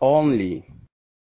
only